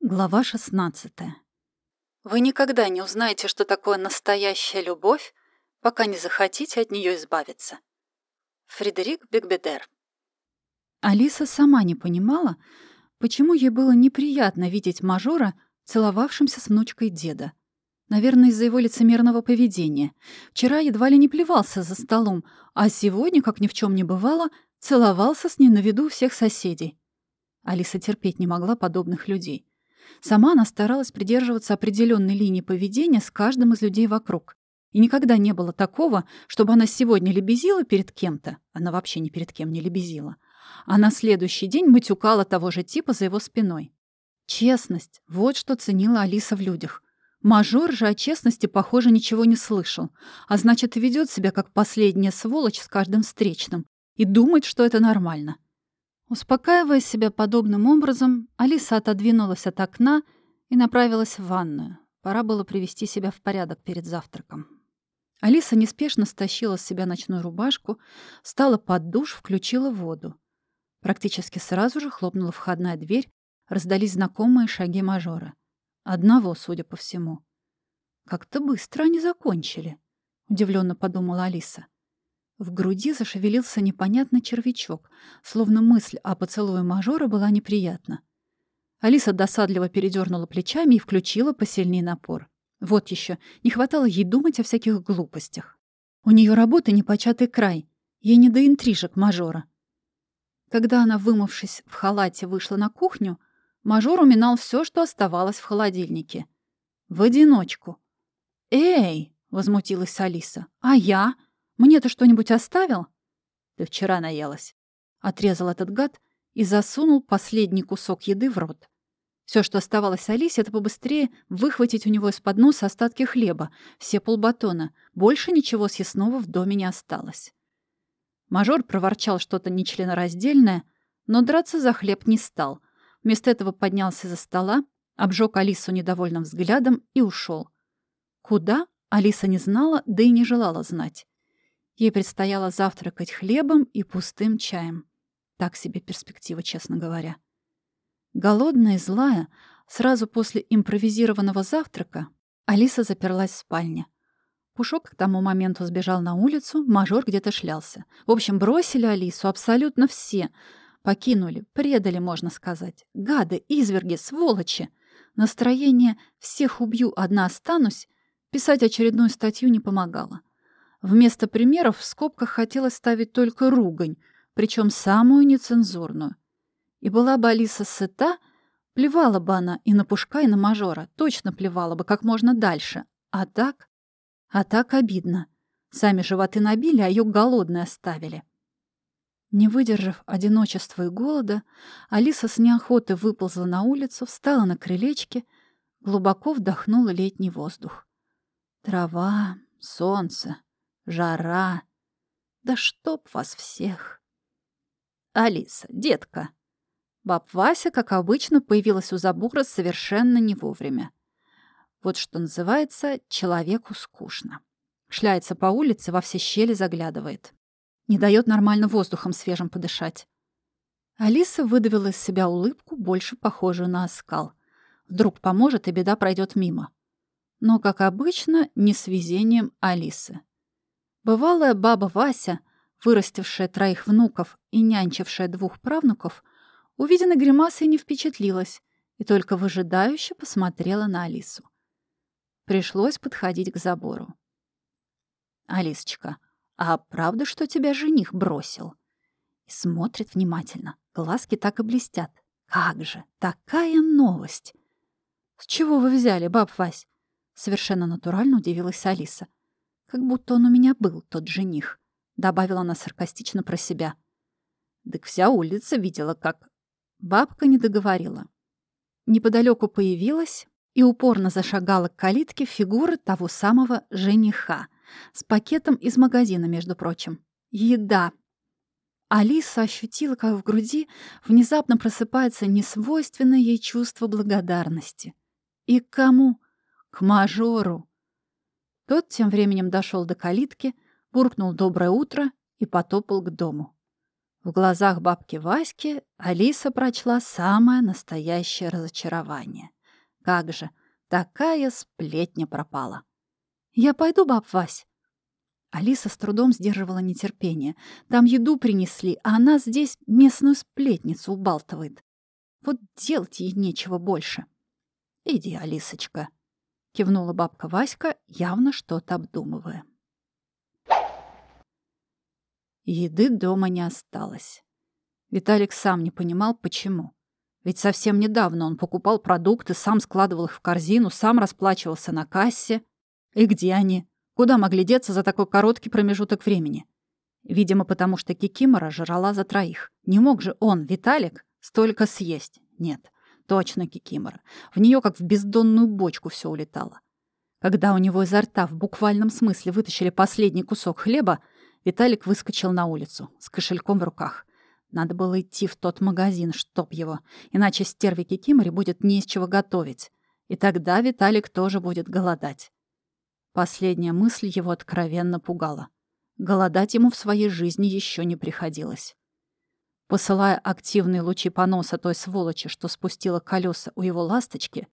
Глава 16. Вы никогда не узнаете, что такое настоящая любовь, пока не захотите от нее избавиться. Фредерик Бекбедер. Алиса сама не понимала, почему ей было неприятно видеть мажора, целовавшимся с внучкой деда. Наверное, из-за его лицемерного поведения. Вчера едва ли не плевался за столом, а сегодня, как ни в чем не бывало, целовался с ней на виду всех соседей. Алиса терпеть не могла подобных людей. Сама она старалась придерживаться определенной линии поведения с каждым из людей вокруг. И никогда не было такого, чтобы она сегодня лебезила перед кем-то, она вообще ни перед кем не лебезила, а на следующий день матюкала того же типа за его спиной. Честность — вот что ценила Алиса в людях. Мажор же о честности, похоже, ничего не слышал, а значит, ведет себя как последняя сволочь с каждым встречным и думает, что это нормально. Успокаивая себя подобным образом, Алиса отодвинулась от окна и направилась в ванную. Пора было привести себя в порядок перед завтраком. Алиса неспешно стащила с себя ночную рубашку, встала под душ, включила воду. Практически сразу же хлопнула входная дверь, раздались знакомые шаги мажора. Одного, судя по всему. «Как-то быстро они закончили», — удивленно подумала Алиса. В груди зашевелился непонятный червячок, словно мысль о поцелуе мажора была неприятна. Алиса досадливо передернула плечами и включила посильнее напор. Вот еще, не хватало ей думать о всяких глупостях. У нее работа непочатый край, ей не до интрижек мажора. Когда она, вымывшись в халате, вышла на кухню, мажор уминал все, что оставалось в холодильнике. В одиночку. «Эй!» — возмутилась Алиса. «А я?» Мне ты что-нибудь оставил?» «Ты вчера наелась». Отрезал этот гад и засунул последний кусок еды в рот. Все, что оставалось Алисе, это побыстрее выхватить у него из-под носа остатки хлеба, все полбатона. Больше ничего съестного в доме не осталось. Мажор проворчал что-то нечленораздельное, но драться за хлеб не стал. Вместо этого поднялся за стола, обжег Алису недовольным взглядом и ушел. Куда? Алиса не знала, да и не желала знать. Ей предстояло завтракать хлебом и пустым чаем. Так себе перспектива, честно говоря. Голодная и злая, сразу после импровизированного завтрака Алиса заперлась в спальне. Пушок к тому моменту сбежал на улицу, мажор где-то шлялся. В общем, бросили Алису абсолютно все. Покинули, предали, можно сказать. Гады, изверги, сволочи. Настроение «всех убью, одна останусь» писать очередную статью не помогало. Вместо примеров в скобках хотелось ставить только ругань, причем самую нецензурную. И была бы Алиса сыта, плевала бы она и на Пушка, и на Мажора, точно плевала бы как можно дальше. А так? А так обидно. Сами животы набили, а ее голодной оставили. Не выдержав одиночества и голода, Алиса с неохотой выползла на улицу, встала на крылечке, глубоко вдохнула летний воздух. Трава, солнце, жара. Да чтоб вас всех! Алиса, детка. Баб Вася, как обычно, появилась у забора совершенно не вовремя. Вот что называется «человеку скучно». Шляется по улице, во все щели заглядывает. Не дает нормально воздухом свежим подышать. Алиса выдавила из себя улыбку, больше похожую на оскал. Вдруг поможет, и беда пройдет мимо. Но, как обычно, не с везением Алисы. Бывалая баба Вася, вырастившая троих внуков и нянчившая двух правнуков, увиденной гримасой не впечатлилась и только выжидающе посмотрела на Алису. Пришлось подходить к забору. «Алисочка, а правда, что тебя жених бросил?» И смотрит внимательно. Глазки так и блестят. «Как же! Такая новость!» «С чего вы взяли, баб Вась?» Совершенно натурально удивилась Алиса. Как будто он у меня был, тот жених, добавила она саркастично про себя. Так вся улица видела, как... Бабка не договорила. Неподалеку появилась и упорно зашагала к калитке фигура того самого жениха с пакетом из магазина, между прочим. Еда. Алиса ощутила, как в груди внезапно просыпается несвойственное ей чувство благодарности. И к кому? К мажору. Тот тем временем дошел до калитки, буркнул «доброе утро» и потопал к дому. В глазах бабки Васьки Алиса прочла самое настоящее разочарование. Как же, такая сплетня пропала. «Я пойду, баб Вась». Алиса с трудом сдерживала нетерпение. Там еду принесли, а она здесь местную сплетницу убалтывает. Вот делать ей нечего больше. «Иди, Алисочка», — кивнула бабка Васька, явно что-то обдумывая. Еды дома не осталось. Виталик сам не понимал, почему. Ведь совсем недавно он покупал продукты, сам складывал их в корзину, сам расплачивался на кассе. И где они? Куда могли деться за такой короткий промежуток времени? Видимо, потому что Кикимора жрала за троих. Не мог же он, Виталик, столько съесть. Нет, точно Кикимора. В нее как в бездонную бочку все улетало. Когда у него изо рта в буквальном смысле вытащили последний кусок хлеба, Виталик выскочил на улицу с кошельком в руках. Надо было идти в тот магазин, чтоб его. Иначе стерве Кикимори будет не из чего готовить. И тогда Виталик тоже будет голодать. Последняя мысль его откровенно пугала. Голодать ему в своей жизни еще не приходилось. Посылая активные лучи поноса той сволочи, что спустила колеса у его ласточки,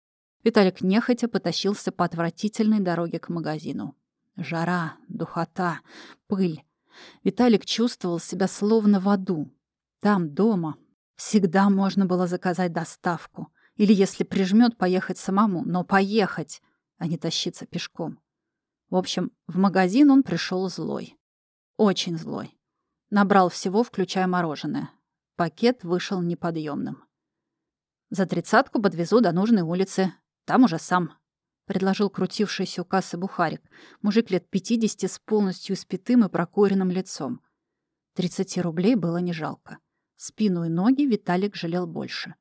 Виталик нехотя потащился по отвратительной дороге к магазину. Жара, духота, пыль. Виталик чувствовал себя словно в аду. Там, дома, всегда можно было заказать доставку. Или, если прижмет, поехать самому. Но поехать, а не тащиться пешком. В общем, в магазин он пришел злой. Очень злой. Набрал всего, включая мороженое. Пакет вышел неподъемным. За тридцатку подвезу до нужной улицы. Там уже сам. — предложил крутившийся у кассы бухарик. Мужик лет пятидесяти с полностью испитым и прокуренным лицом. Тридцати рублей было не жалко. Спину и ноги Виталик жалел больше.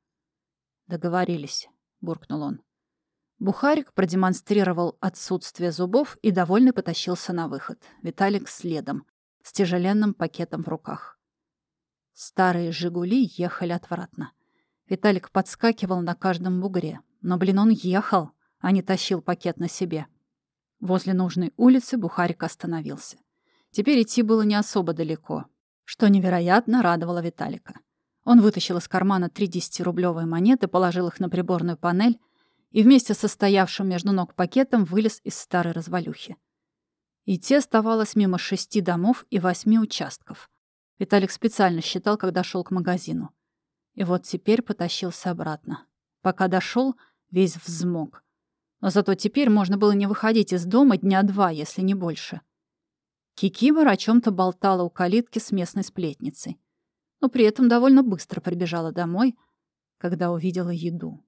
«Договорились», — буркнул он. Бухарик продемонстрировал отсутствие зубов и довольно потащился на выход. Виталик следом, с тяжеленным пакетом в руках. Старые «Жигули» ехали отвратно. Виталик подскакивал на каждом бугре. Но, блин, он ехал а не тащил пакет на себе. Возле нужной улицы Бухарик остановился. Теперь идти было не особо далеко, что невероятно радовало Виталика. Он вытащил из кармана три десятирублевые монеты, положил их на приборную панель и вместе со стоявшим между ног пакетом вылез из старой развалюхи. Идти оставалось мимо шести домов и восьми участков. Виталик специально считал, когда шел к магазину. И вот теперь потащился обратно. Пока дошел, весь взмок. Но зато теперь можно было не выходить из дома дня два, если не больше. Кикимора о чем то болтала у калитки с местной сплетницей. Но при этом довольно быстро прибежала домой, когда увидела еду.